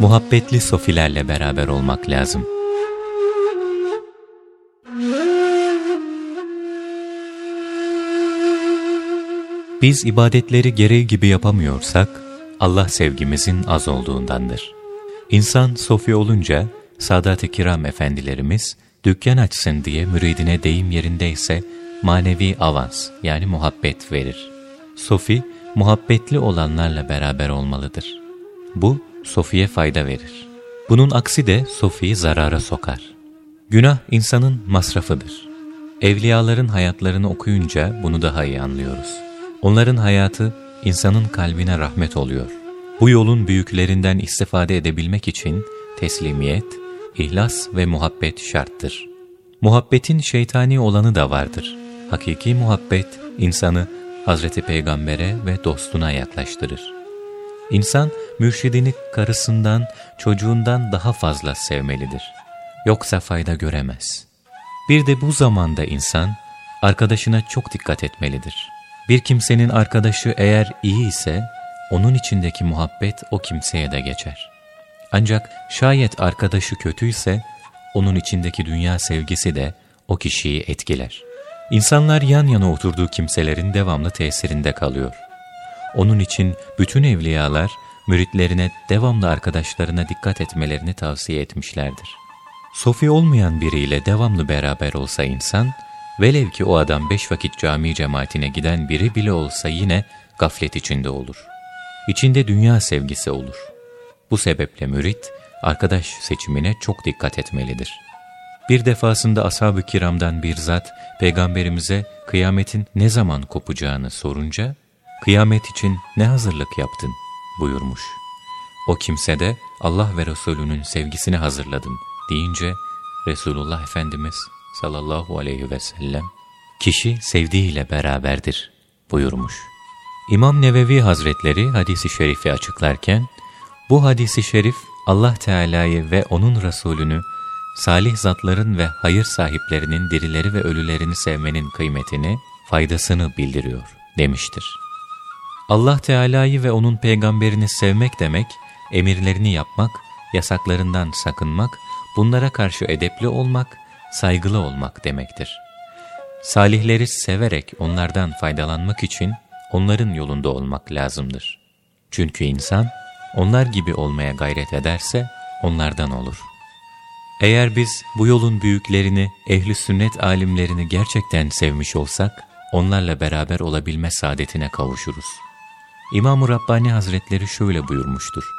Muhabbetli sofilerle beraber olmak lazım. Biz ibadetleri gereği gibi yapamıyorsak, Allah sevgimizin az olduğundandır. İnsan sofi olunca, Sadat-ı Kiram efendilerimiz, dükkan açsın diye müridine deyim yerindeyse, manevi avans yani muhabbet verir. Sofi, muhabbetli olanlarla beraber olmalıdır. Bu, Sofi'ye fayda verir. Bunun aksi de Sofi'yi zarara sokar. Günah insanın masrafıdır. Evliyaların hayatlarını okuyunca bunu daha iyi anlıyoruz. Onların hayatı insanın kalbine rahmet oluyor. Bu yolun büyüklerinden istifade edebilmek için teslimiyet, ihlas ve muhabbet şarttır. Muhabbetin şeytani olanı da vardır. Hakiki muhabbet insanı Hazreti Peygamber'e ve dostuna yaklaştırır. İnsan mürşidini karısından, çocuğundan daha fazla sevmelidir. Yoksa fayda göremez. Bir de bu zamanda insan arkadaşına çok dikkat etmelidir. Bir kimsenin arkadaşı eğer iyi ise onun içindeki muhabbet o kimseye de geçer. Ancak şayet arkadaşı kötüyse onun içindeki dünya sevgisi de o kişiyi etkiler. İnsanlar yan yana oturduğu kimselerin devamlı tesirinde kalıyor. Onun için bütün evliyalar müritlerine devamlı arkadaşlarına dikkat etmelerini tavsiye etmişlerdir. Sofi olmayan biriyle devamlı beraber olsa insan, velev ki o adam beş vakit cami cemaatine giden biri bile olsa yine gaflet içinde olur. İçinde dünya sevgisi olur. Bu sebeple mürit, arkadaş seçimine çok dikkat etmelidir. Bir defasında ashab-ı kiramdan bir zat, peygamberimize kıyametin ne zaman kopacağını sorunca, kıyamet için ne hazırlık yaptın buyurmuş. O kimse de Allah ve Resulünün sevgisini hazırladım deyince Resulullah Efendimiz sallallahu aleyhi ve sellem kişi sevdiğiyle beraberdir buyurmuş. İmam Nevevi Hazretleri hadisi şerifi açıklarken bu hadisi şerif Allah Teala'yı ve onun Resulünü salih zatların ve hayır sahiplerinin dirileri ve ölülerini sevmenin kıymetini, faydasını bildiriyor demiştir. Allah Teala'yı ve O'nun peygamberini sevmek demek, emirlerini yapmak, yasaklarından sakınmak, bunlara karşı edepli olmak, saygılı olmak demektir. Salihleri severek onlardan faydalanmak için onların yolunda olmak lazımdır. Çünkü insan, onlar gibi olmaya gayret ederse onlardan olur. Eğer biz bu yolun büyüklerini, ehli sünnet alimlerini gerçekten sevmiş olsak, onlarla beraber olabilme saadetine kavuşuruz. İmam-ı Rabbani Hazretleri şöyle buyurmuştur.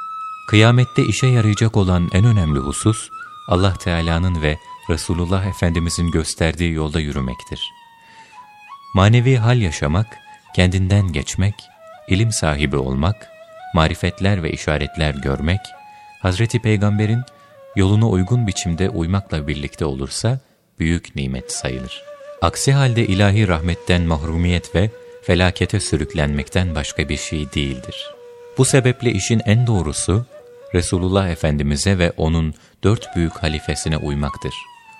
Kıyamette işe yarayacak olan en önemli husus, Allah Teala'nın ve Resulullah Efendimizin gösterdiği yolda yürümektir. Manevi hal yaşamak, kendinden geçmek, ilim sahibi olmak, marifetler ve işaretler görmek, Hazreti Peygamber'in yoluna uygun biçimde uymakla birlikte olursa büyük nimet sayılır. Aksi halde ilahi rahmetten mahrumiyet ve felakete sürüklenmekten başka bir şey değildir. Bu sebeple işin en doğrusu Resulullah Efendimiz'e ve O'nun dört büyük halifesine uymaktır.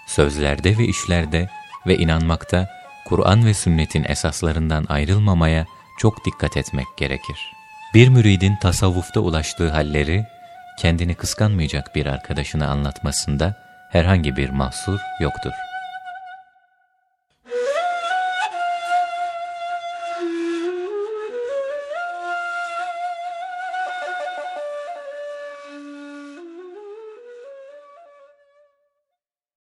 Sözlerde ve işlerde ve inanmakta Kur'an ve sünnetin esaslarından ayrılmamaya çok dikkat etmek gerekir. Bir müridin tasavvufta ulaştığı halleri kendini kıskanmayacak bir arkadaşına anlatmasında herhangi bir mahsur yoktur.